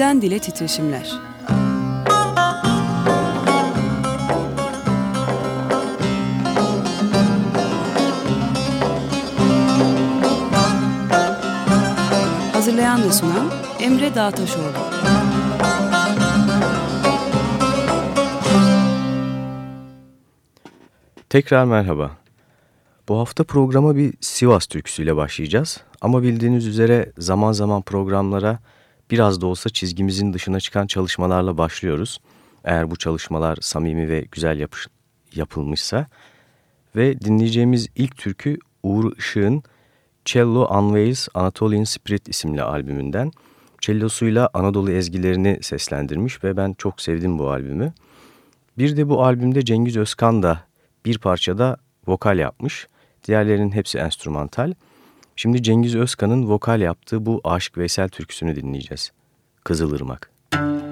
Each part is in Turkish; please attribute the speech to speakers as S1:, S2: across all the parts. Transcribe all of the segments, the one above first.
S1: Dilden Dile Titreşimler Hazırlayan ve sunan Emre Dağtaşoğlu
S2: Tekrar merhaba. Bu hafta programa bir Sivas türküsüyle başlayacağız. Ama bildiğiniz üzere zaman zaman programlara biraz da olsa çizgimizin dışına çıkan çalışmalarla başlıyoruz. Eğer bu çalışmalar samimi ve güzel yapış, yapılmışsa. Ve dinleyeceğimiz ilk türkü Uğur Işık'ın Cello Unveils Anatolian Spirit isimli albümünden. Cellosuyla Anadolu ezgilerini seslendirmiş ve ben çok sevdim bu albümü. Bir de bu albümde Cengiz Özkan da bir parçada vokal yapmış. Diğerlerinin hepsi enstrümantal. Şimdi Cengiz Özkan'ın vokal yaptığı bu Aşık Veysel türküsünü dinleyeceğiz. Kızılırmak.
S3: Gelin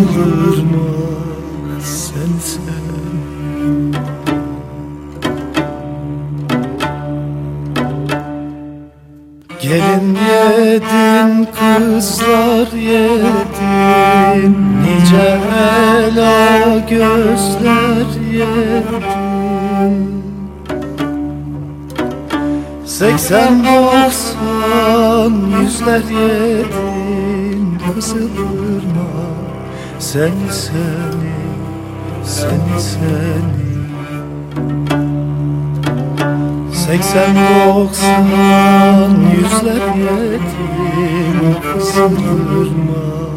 S3: mountains seni seni seni seni. Seksen doksan yüzler yedim Kızılırma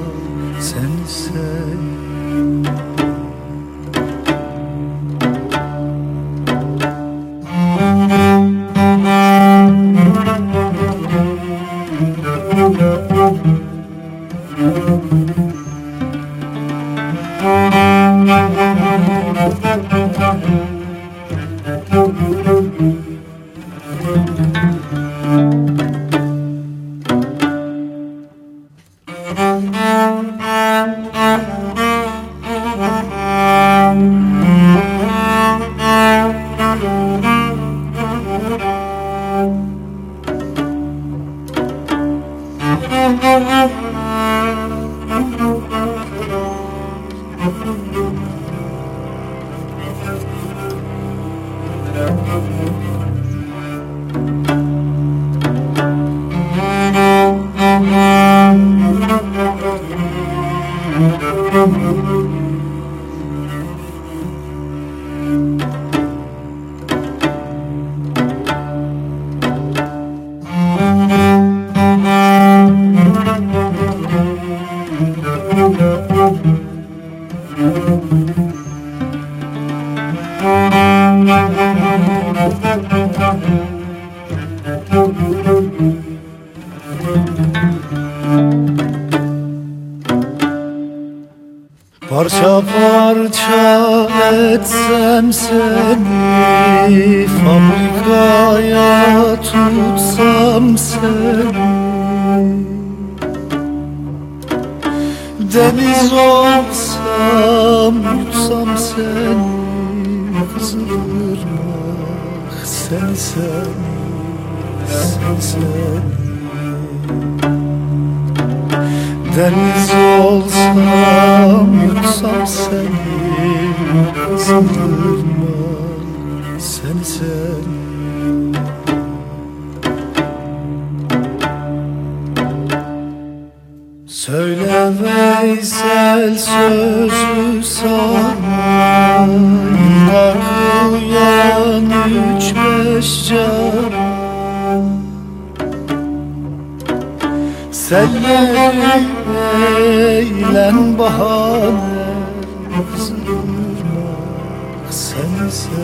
S3: seni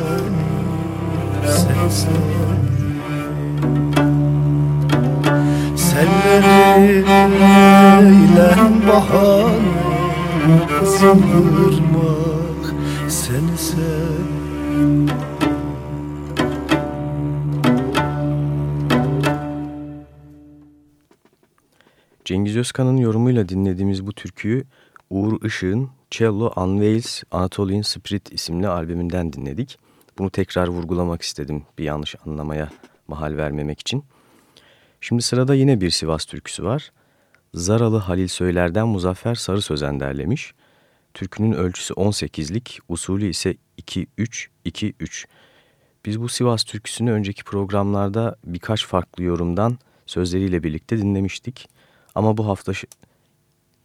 S3: seni seni Selleri eylen bahane Kızılırmak seni seni
S2: Cengiz Özkan'ın yorumuyla dinlediğimiz bu türküyü Uğur Işık'ın Cello Unveils Anatolian Spirit isimli albümünden dinledik. Bunu tekrar vurgulamak istedim bir yanlış anlamaya mahal vermemek için. Şimdi sırada yine bir Sivas türküsü var. Zaralı Halil Söyler'den Muzaffer Sarı Sözen derlemiş. Türkünün ölçüsü 18'lik, usulü ise 2-3-2-3. Biz bu Sivas türküsünü önceki programlarda birkaç farklı yorumdan sözleriyle birlikte dinlemiştik. Ama bu hafta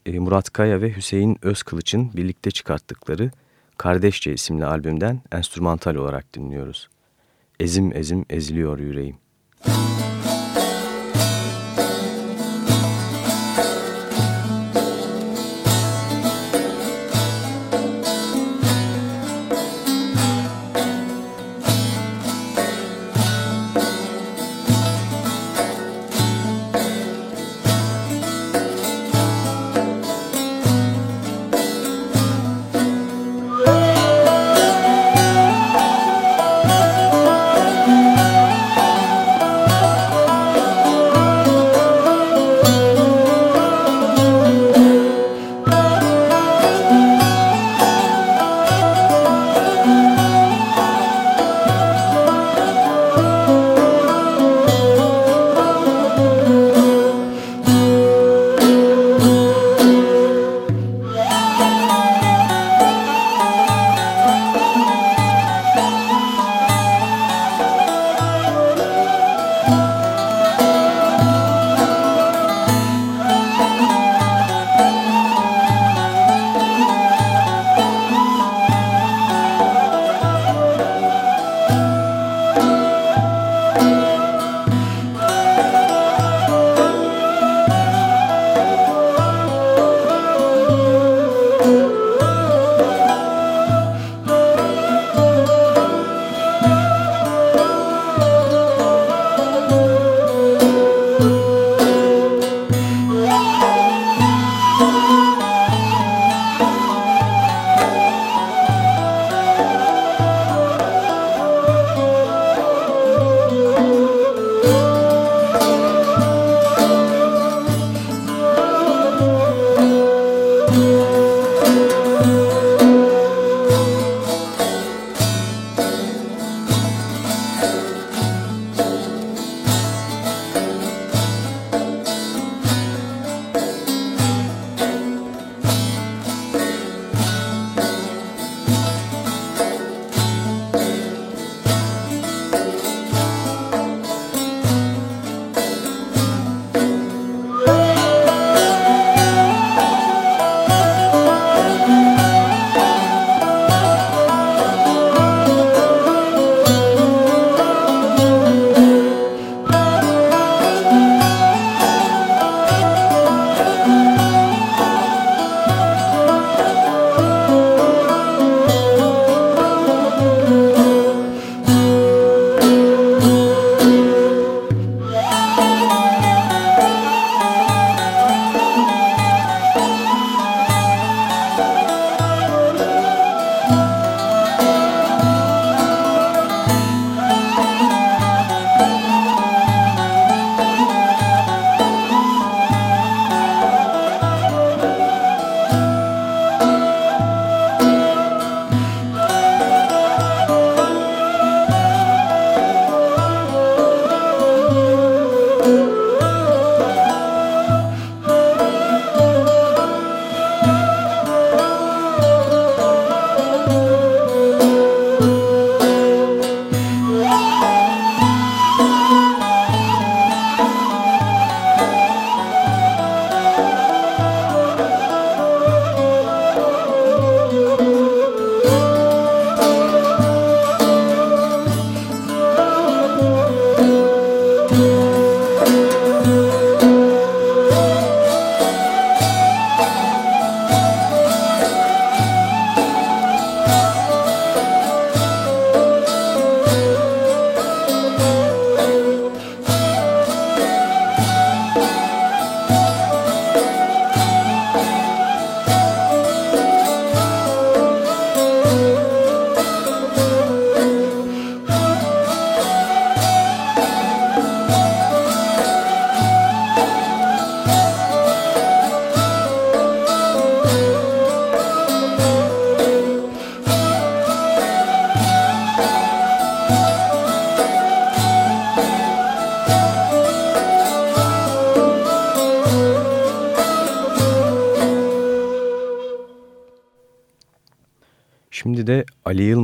S2: Murat Kaya ve Hüseyin Özkılıç'ın birlikte çıkarttıkları Kardeşçe isimli albümden enstrümantal olarak dinliyoruz. Ezim ezim eziliyor yüreğim. Müzik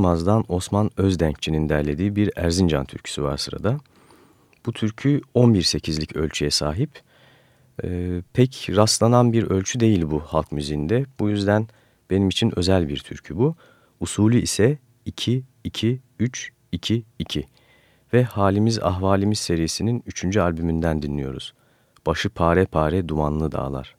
S4: Yılmaz'dan Osman Özdenkçi'nin derlediği bir Erzincan türküsü var sırada. Bu türkü 11-8'lik ölçüye sahip. Ee, pek rastlanan bir ölçü değil bu halk müziğinde. Bu yüzden benim için özel bir türkü bu. Usulü ise 2-2-3-2-2 ve Halimiz Ahvalimiz serisinin 3. albümünden dinliyoruz. Başı pare pare dumanlı dağlar.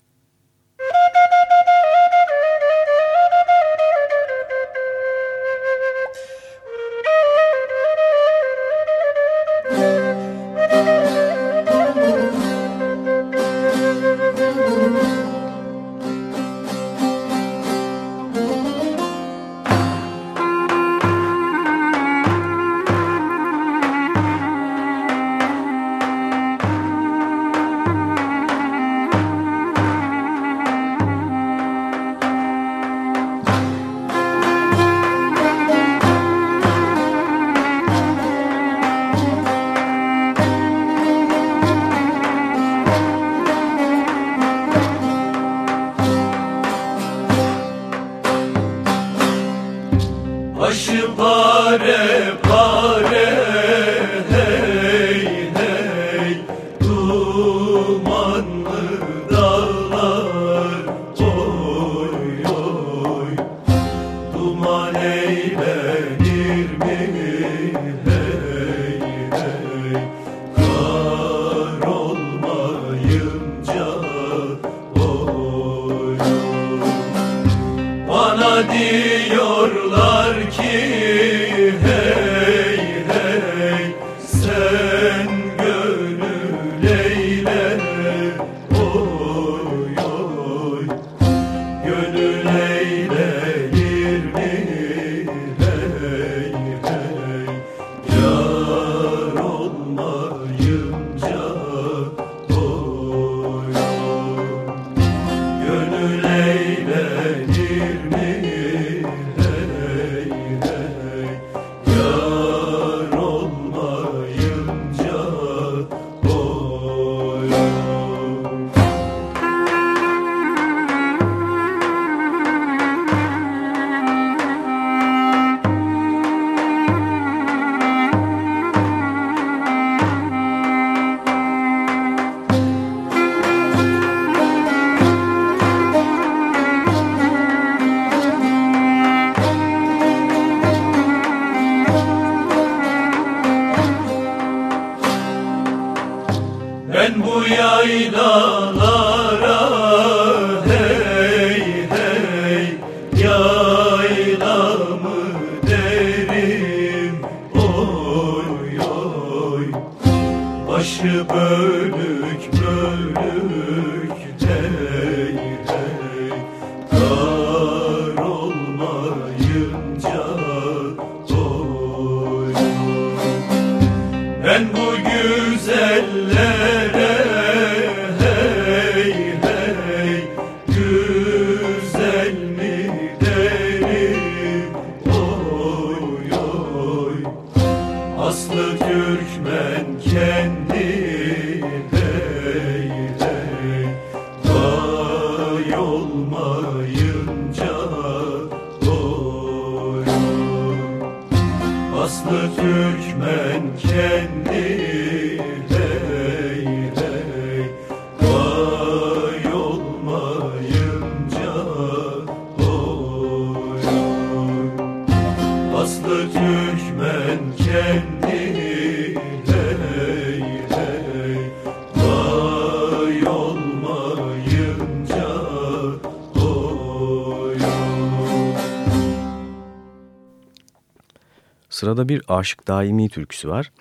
S4: Sırada bir Aşık Daimi türküsü var.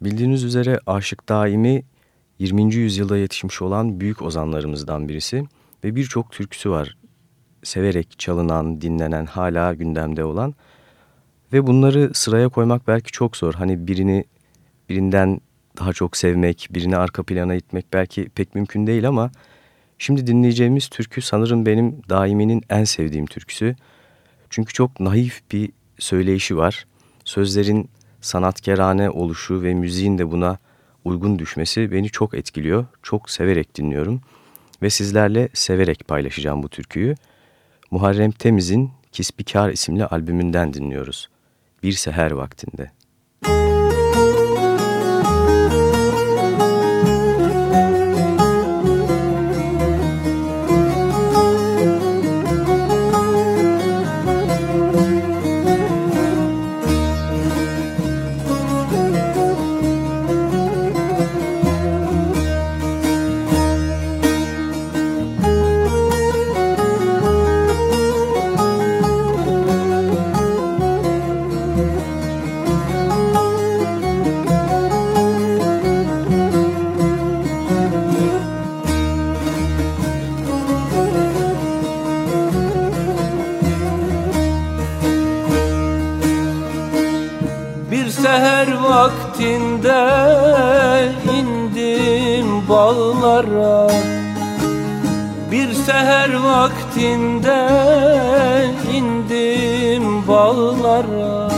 S4: Bildiğiniz üzere Aşık Daimi 20. yüzyılda yetişmiş olan büyük ozanlarımızdan birisi ve birçok türküsü var. Severek çalınan, dinlenen, hala gündemde olan ve bunları sıraya koymak belki çok zor. Hani birini birinden daha çok sevmek, birini arka plana itmek belki pek mümkün değil ama şimdi dinleyeceğimiz türkü sanırım benim daiminin en sevdiğim türküsü. Çünkü çok naif bir söyleyişi var sözlerin sanatkerane oluşu ve müziğin de buna uygun düşmesi beni çok etkiliyor. Çok severek dinliyorum ve sizlerle severek paylaşacağım bu türküyü. Muharrem Temiz'in
S2: Kisbikar isimli albümünden dinliyoruz. Bir seher vaktinde.
S5: Vaktinde indim bağlara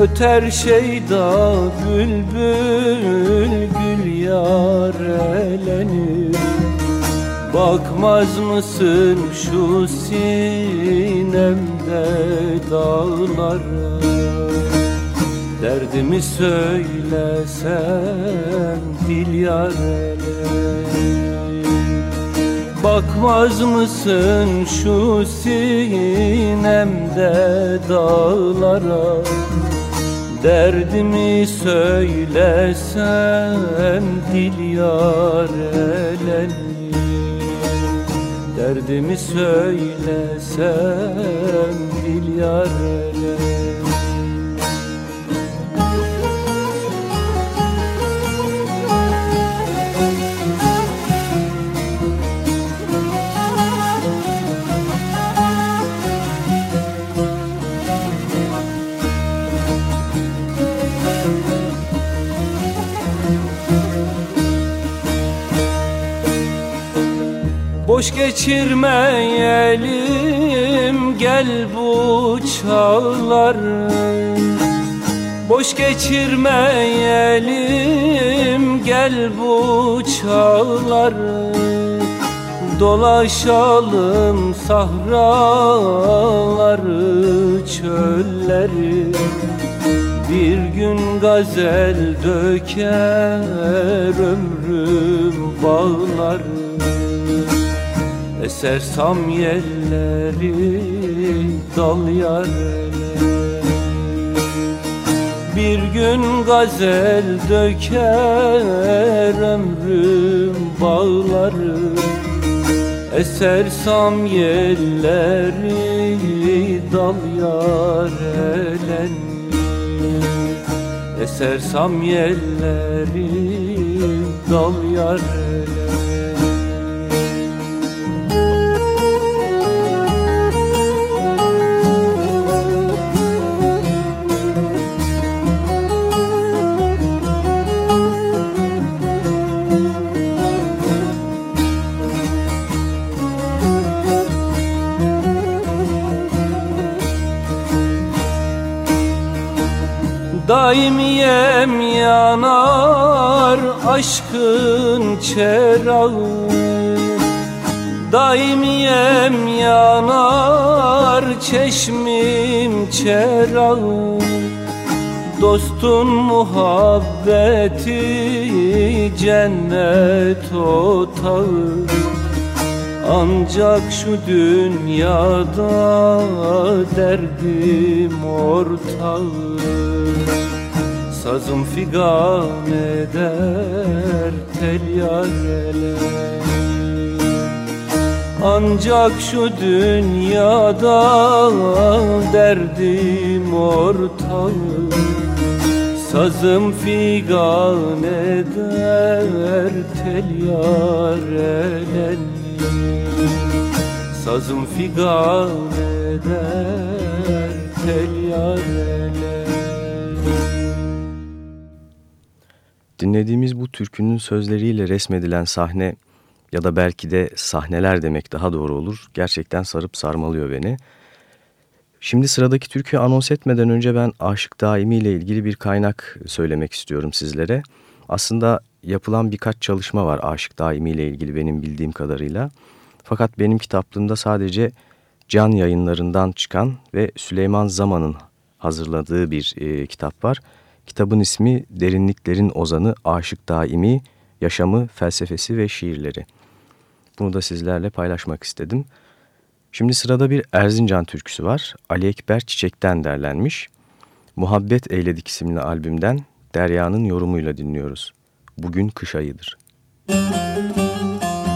S5: Öter şeyda bülbül gül yarelenir Bakmaz mısın şu sinemde dağlara? Derdimi söylesem dil yarelenir Bakmaz mısın şu sinemde dağlara? Derdimi söylesem dil yarelenir Derdimi söylesem dil yarelenir Boş geçirmeyelim gel bu çağları Boş geçirmeyelim gel bu çağları Dolaşalım sahraları çölleri. Bir gün gazel döker ömrüm bağları Eser samyelleri dal yarele Bir gün gazel döker ömrüm bağları. Eser samyelleri dal yarelen Eser samyelleri dal yarelen Daimiyem yanar aşkın çerağı. Daimiyem yanar çeşmim çerağı. Dostun muhabbeti cennet otağı. Ancak şu dünyada derdim ortağı Sazım figan eder tel yareler Ancak şu dünyada derdim ortağı. Sazım figan eder tel yareler Sazım figan eder tel yareler
S2: Dinlediğimiz bu türkünün sözleriyle resmedilen sahne ya da belki de sahneler demek daha doğru olur. Gerçekten sarıp sarmalıyor beni. Şimdi sıradaki türküyü anons etmeden önce ben Aşık Daimi ile ilgili bir kaynak söylemek istiyorum sizlere. Aslında yapılan birkaç çalışma var Aşık Daimi ile ilgili benim bildiğim kadarıyla. Fakat benim kitaplığımda sadece
S6: Can yayınlarından çıkan ve Süleyman Zaman'ın hazırladığı bir e, kitap var. Kitabın ismi Derinliklerin Ozanı Aşık Daimi, Yaşamı, Felsefesi ve Şiirleri. Bunu da sizlerle paylaşmak istedim. Şimdi sırada bir Erzincan türküsü var. Ali Ekber Çiçek'ten derlenmiş. Muhabbet Eyledik isimli albümden Derya'nın yorumuyla dinliyoruz. Bugün kış ayıdır. Müzik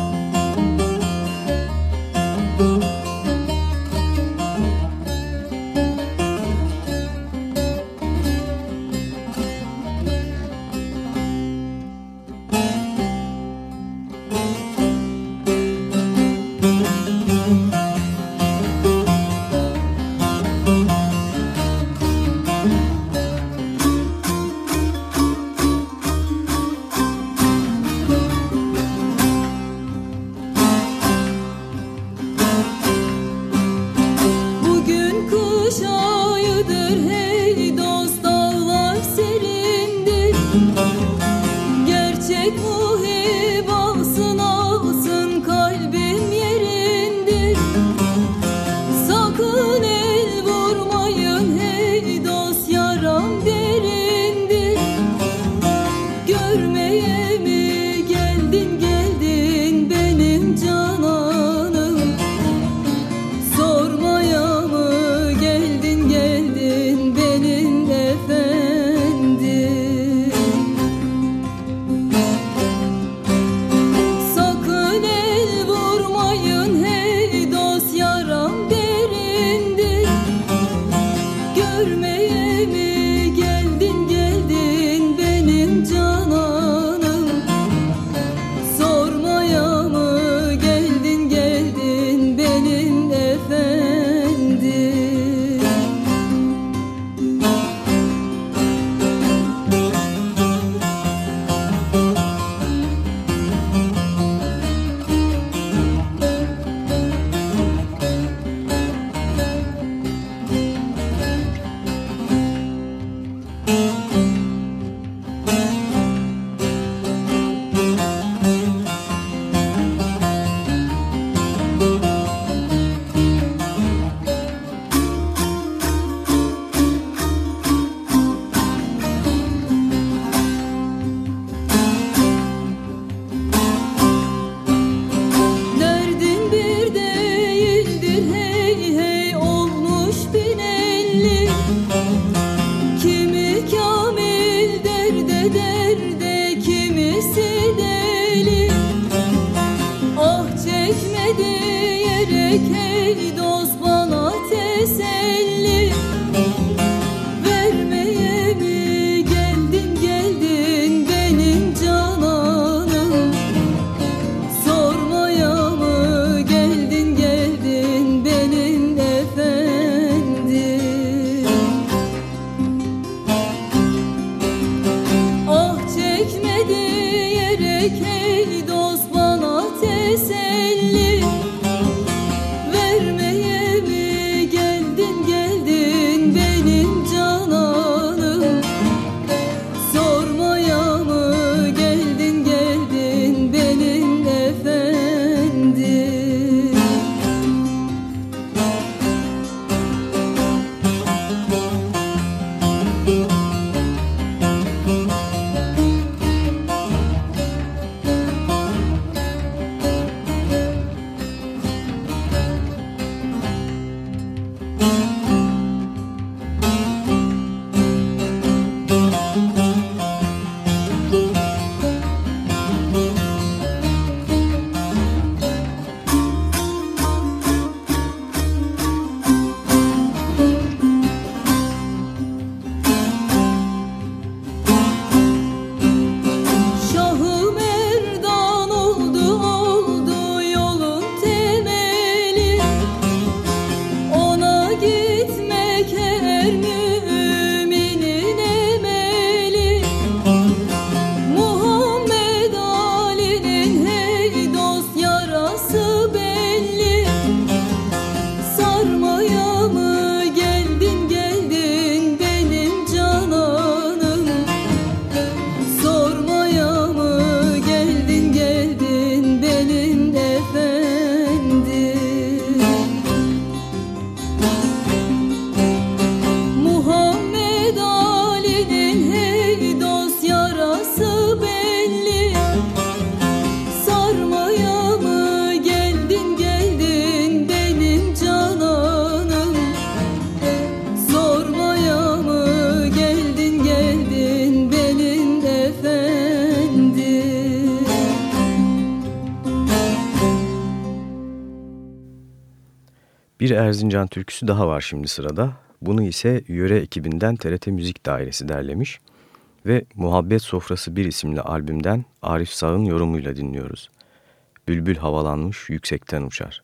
S6: Duydum
S7: ey dost
S2: Erzincan türküsü daha var şimdi sırada. Bunu ise yöre ekibinden TRT Müzik Dairesi derlemiş ve Muhabbet Sofrası 1 isimli albümden Arif Sağ'ın yorumuyla dinliyoruz. Bülbül havalanmış yüksekten uçar.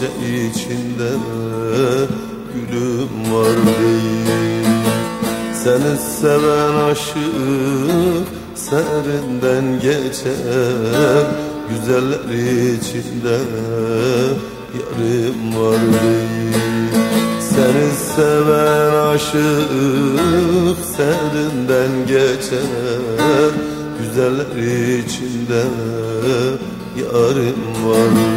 S8: Bahçe içinde Gülüm var değil. Seni seven aşık Serinden geçer Güzeller içinde Yarım var değil. Seni seven aşık Serinden geçer Güzeller içinde yarım var değil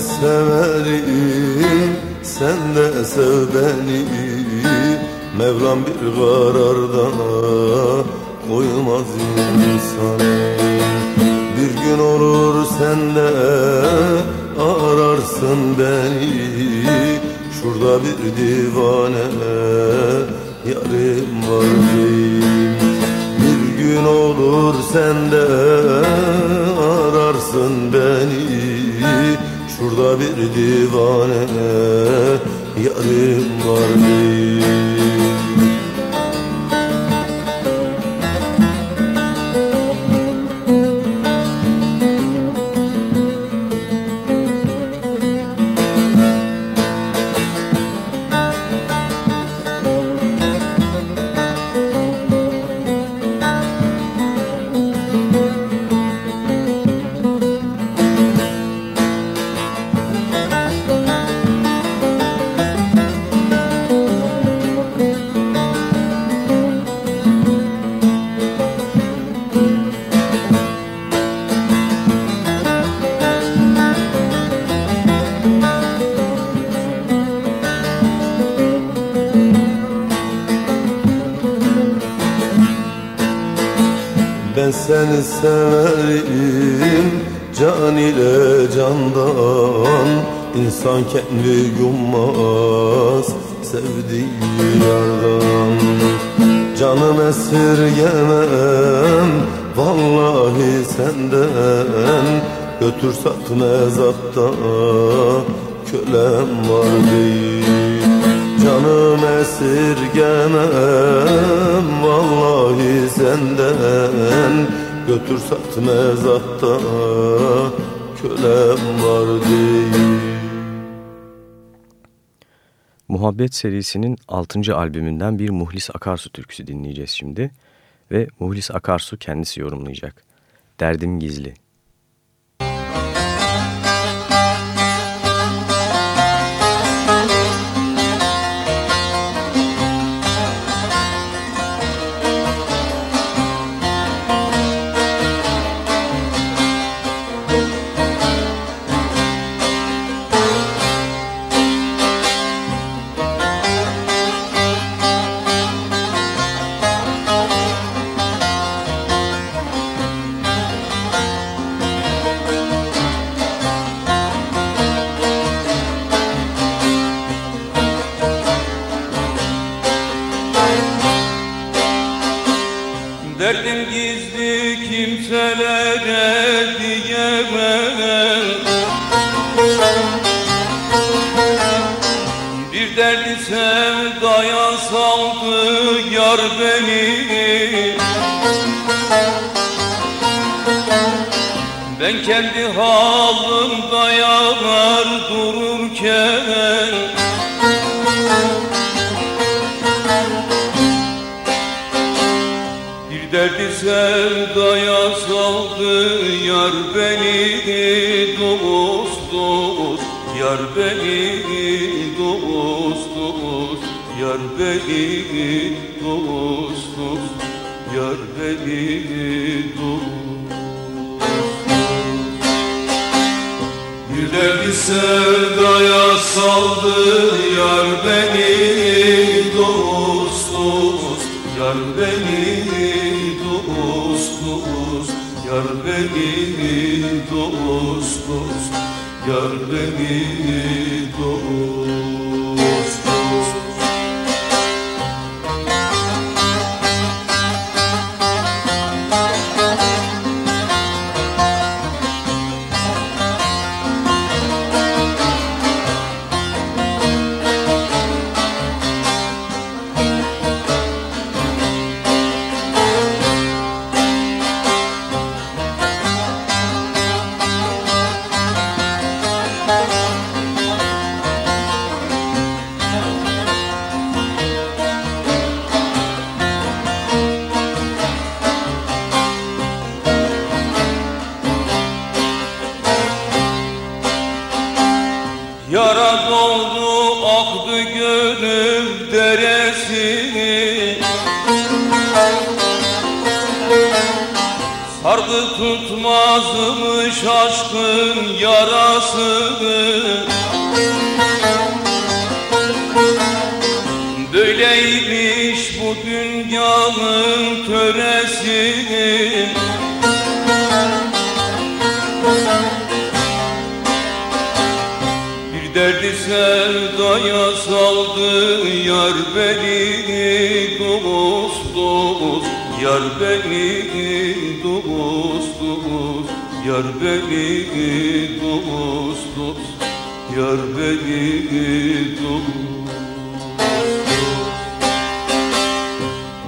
S8: severim Sen de sev beni. Mevlam bir kararda koymaz insanı Bir gün olur sen de ararsın beni. Şurada bir divane yarım var diyeyim Bir gün olur sen de ararsın beni Şurada bir divane yarım var seni yardan Canım esirgemem Vallahi senden Götür sat mezatta Kölem var değil. Canım esirgemem Vallahi senden Götür sat mezatta kölem var değil
S2: Muhabbet serisinin 6. albümünden bir Muhlis Akarsu türküsü dinleyeceğiz şimdi. Ve Muhlis Akarsu kendisi yorumlayacak. Derdim Gizli.
S9: Kendi halımda yanar dururken Bir derdi sevdaya saldı yar beni dost dost. Yar beni dost dost. Yar beni dost dost. Yar beni derdi sevdaya saldı yar beni dost Yar beni dost Yar beni dost Yar beni dost tutmazmış aşkın yarasını Böyleymiş bu dünyanın töresini Bir derdi sevdaya saldı yar beni dost dost Yar beni Yar beni dost dost Yar beni dost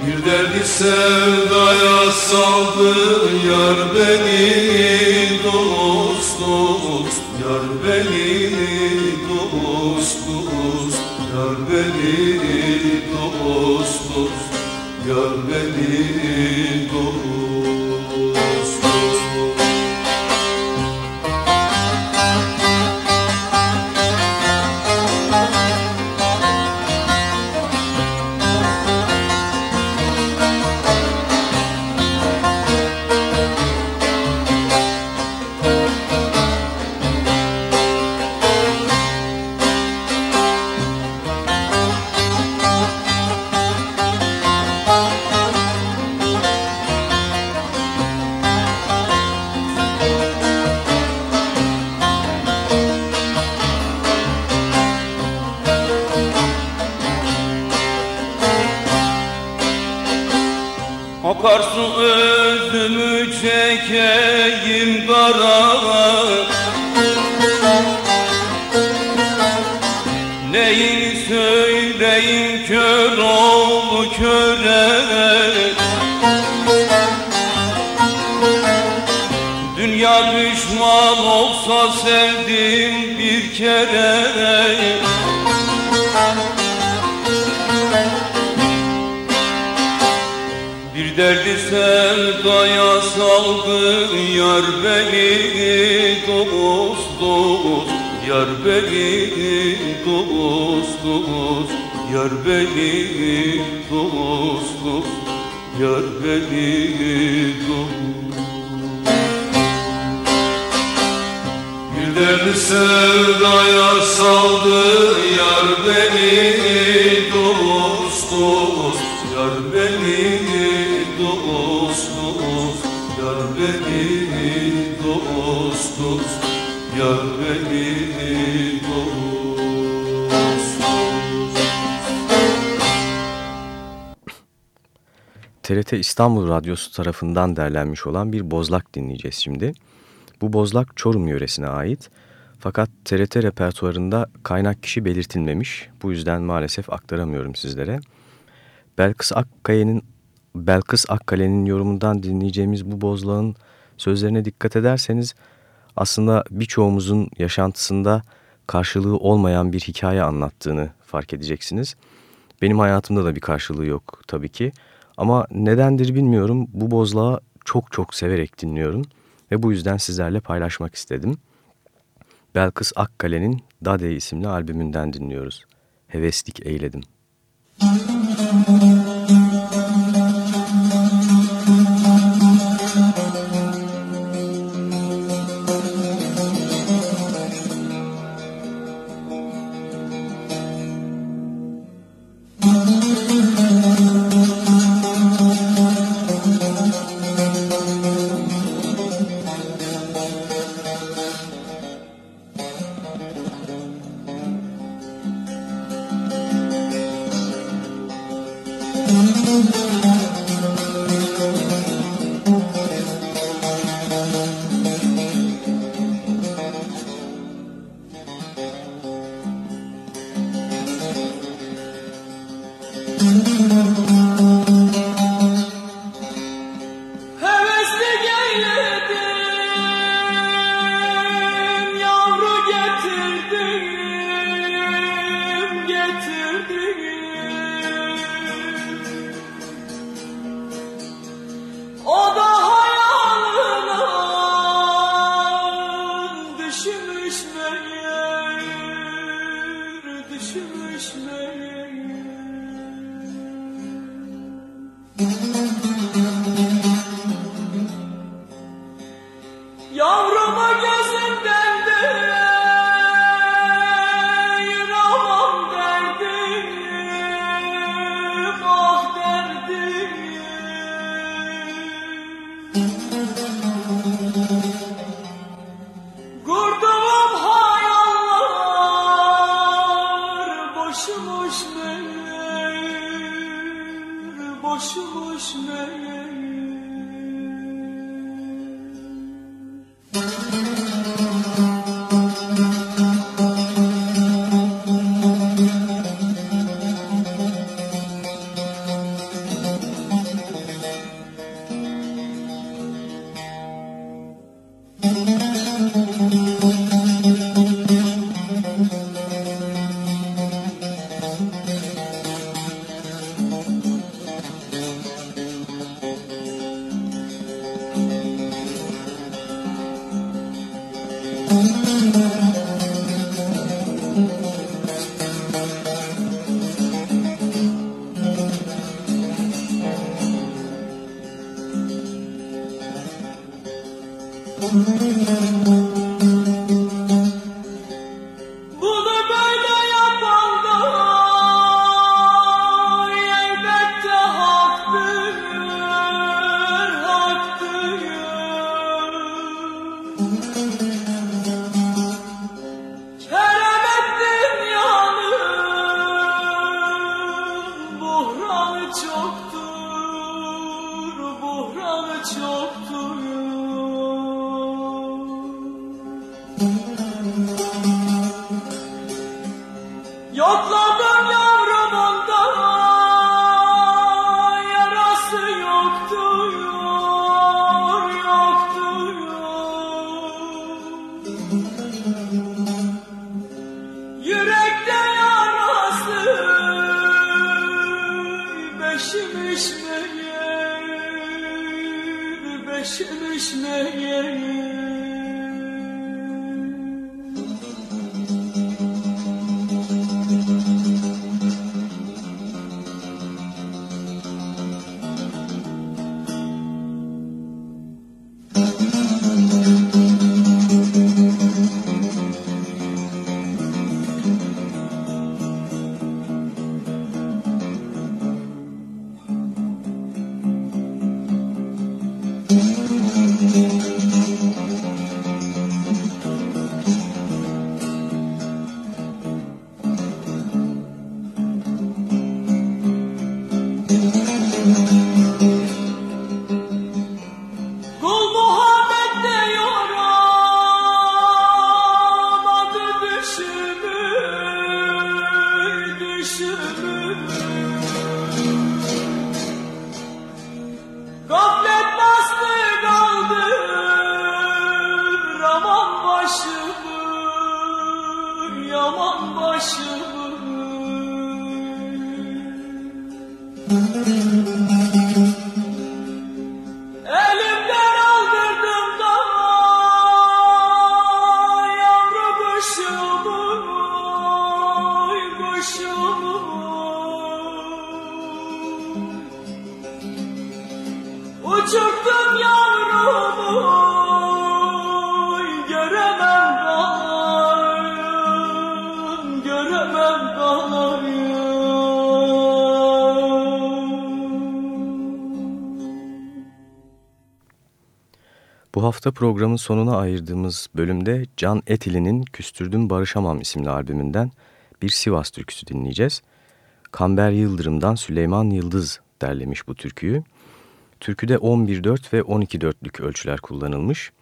S9: Bir derdi sevdaya saldı yar beni dost dost Yar beni dost dost Yar beni dost dost Yar beni dost Akarsu özümü çekeyim dara Neyini söyleyeyim kör oğlu köre. Dünya düşman olsa sevdim bir kere derdi sevdaya saldı yar beni dost dost. Yar beni dost dost. Yar beni dost dost. Yar beni dost. Derdi sevdaya saldı yar beni dost dost
S2: TRT İstanbul Radyosu tarafından derlenmiş olan bir bozlak dinleyeceğiz şimdi. Bu bozlak Çorum yöresine ait fakat TRT repertuarında kaynak kişi belirtilmemiş. Bu yüzden maalesef aktaramıyorum sizlere.
S4: Belkıs Akkaya'nın Belkıs Akkale'nin yorumundan dinleyeceğimiz bu bozlağın sözlerine dikkat ederseniz aslında birçoğumuzun yaşantısında karşılığı olmayan bir hikaye anlattığını fark edeceksiniz. Benim hayatımda da bir karşılığı yok tabii ki ama nedendir bilmiyorum bu bozlağı çok çok severek dinliyorum ve bu yüzden sizlerle paylaşmak istedim. Belkıs Akkale'nin Dade isimli albümünden dinliyoruz. Heveslik eyledim. Müzik
S2: Bu hafta programın sonuna ayırdığımız bölümde Can Etili'nin Küstürdüm Barışamam isimli albümünden bir Sivas türküsü dinleyeceğiz. Kamber Yıldırım'dan Süleyman Yıldız derlemiş bu türküyü. Türküde 11-4 ve 12-4'lük ölçüler kullanılmış.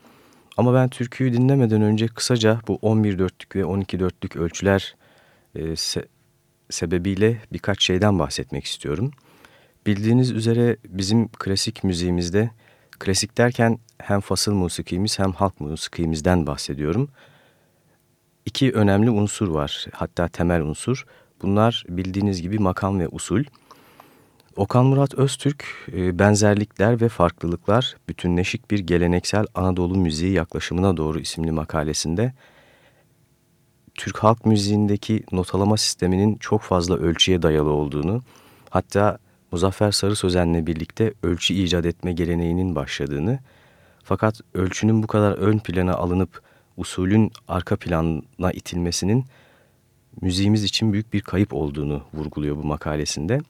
S2: Ama ben türküyü dinlemeden önce kısaca bu 11-4'lük ve 12-4'lük ölçüler e, se sebebiyle birkaç şeyden bahsetmek istiyorum. Bildiğiniz üzere bizim klasik müziğimizde Klasik derken hem fasıl musikimiz hem halk musikimizden bahsediyorum. İki önemli unsur var hatta temel unsur. Bunlar bildiğiniz gibi makam ve usul. Okan Murat Öztürk e, benzerlikler ve farklılıklar bütünleşik bir geleneksel Anadolu müziği yaklaşımına doğru isimli makalesinde Türk halk müziğindeki notalama sisteminin çok fazla ölçüye dayalı olduğunu hatta Muzaffer Sarı Sözen'le birlikte ölçü icat etme geleneğinin başladığını fakat ölçünün bu kadar ön plana alınıp usulün arka planına itilmesinin müziğimiz için büyük bir kayıp olduğunu vurguluyor bu makalesinde.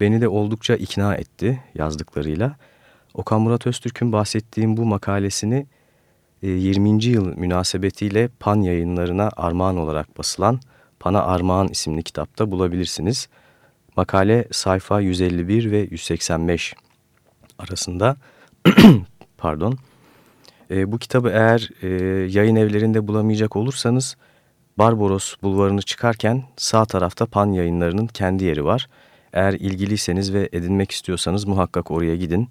S2: Beni de oldukça ikna etti yazdıklarıyla. Okan Murat Öztürk'ün bahsettiğim bu makalesini 20. E, yıl münasebetiyle Pan yayınlarına armağan olarak basılan Pana Armağan isimli kitapta bulabilirsiniz. Makale sayfa 151 ve 185 arasında pardon. E, bu kitabı eğer e, yayın evlerinde bulamayacak olursanız Barbaros bulvarını çıkarken sağ tarafta Pan yayınlarının kendi yeri var. Eğer ilgiliyseniz ve edinmek istiyorsanız muhakkak oraya gidin.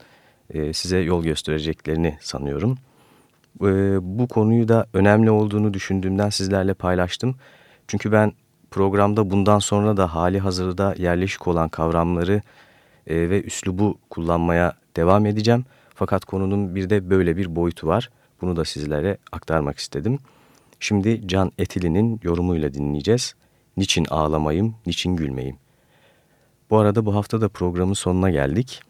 S2: E, size yol göstereceklerini sanıyorum. E, bu konuyu da önemli olduğunu düşündüğümden sizlerle paylaştım. Çünkü ben programda bundan sonra da hali hazırda yerleşik olan kavramları e, ve üslubu kullanmaya devam edeceğim. Fakat konunun bir de böyle bir boyutu var. Bunu da sizlere aktarmak istedim. Şimdi Can Etili'nin yorumuyla dinleyeceğiz. Niçin ağlamayım, niçin gülmeyim? Bu arada bu hafta da programın sonuna geldik.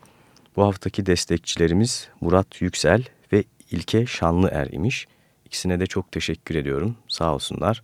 S2: Bu haftaki destekçilerimiz Murat Yüksel ve İlke Şanlıer imiş. İkisine de çok teşekkür ediyorum. Sağ olsunlar.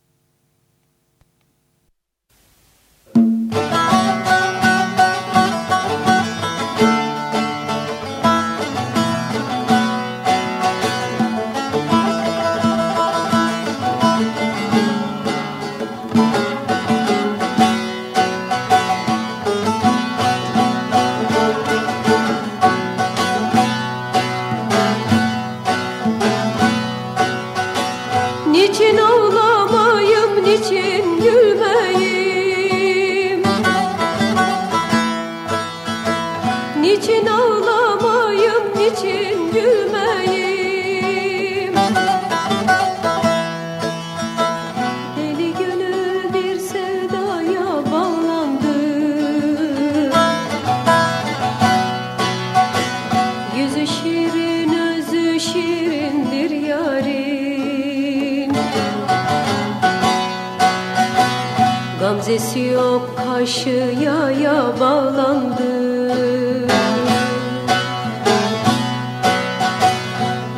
S10: Çaresi yok kaşı yaya bağlandı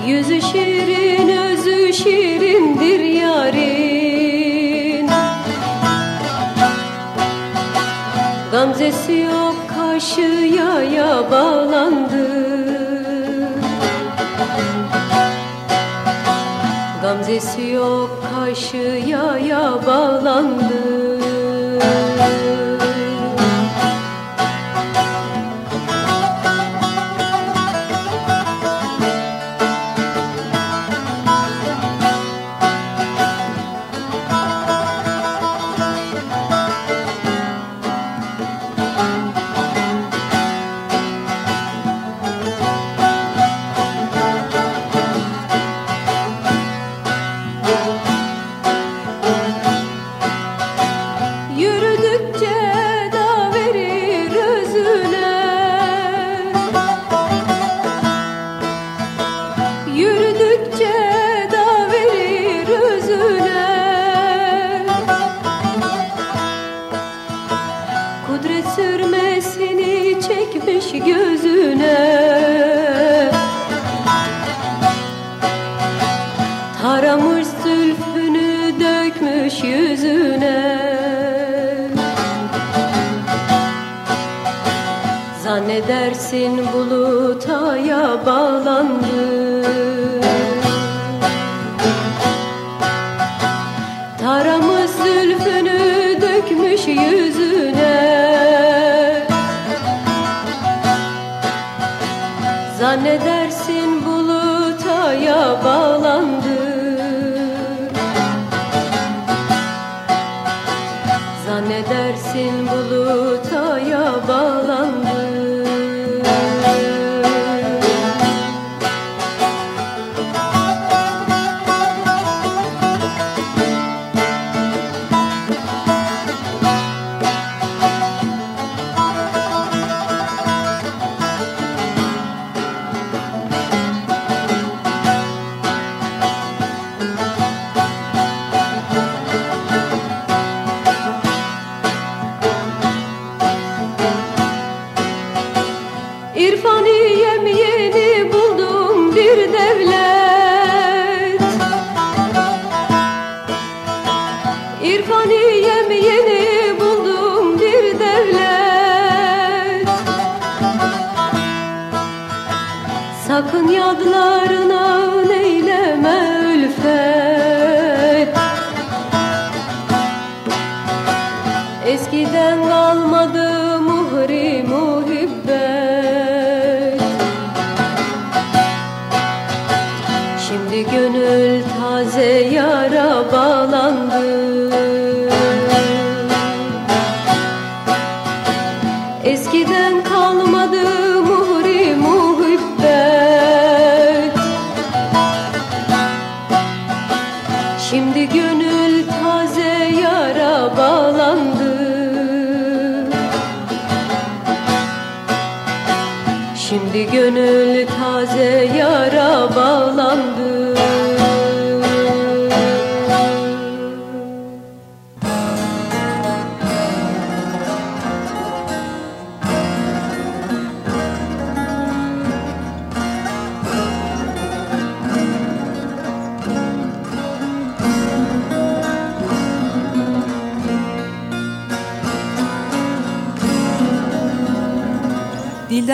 S10: Yüzü şirin özü şirindir yarin Gamzesi yok kaşı yaya bağlandı Gamzesi yok kaşı yaya bağlandı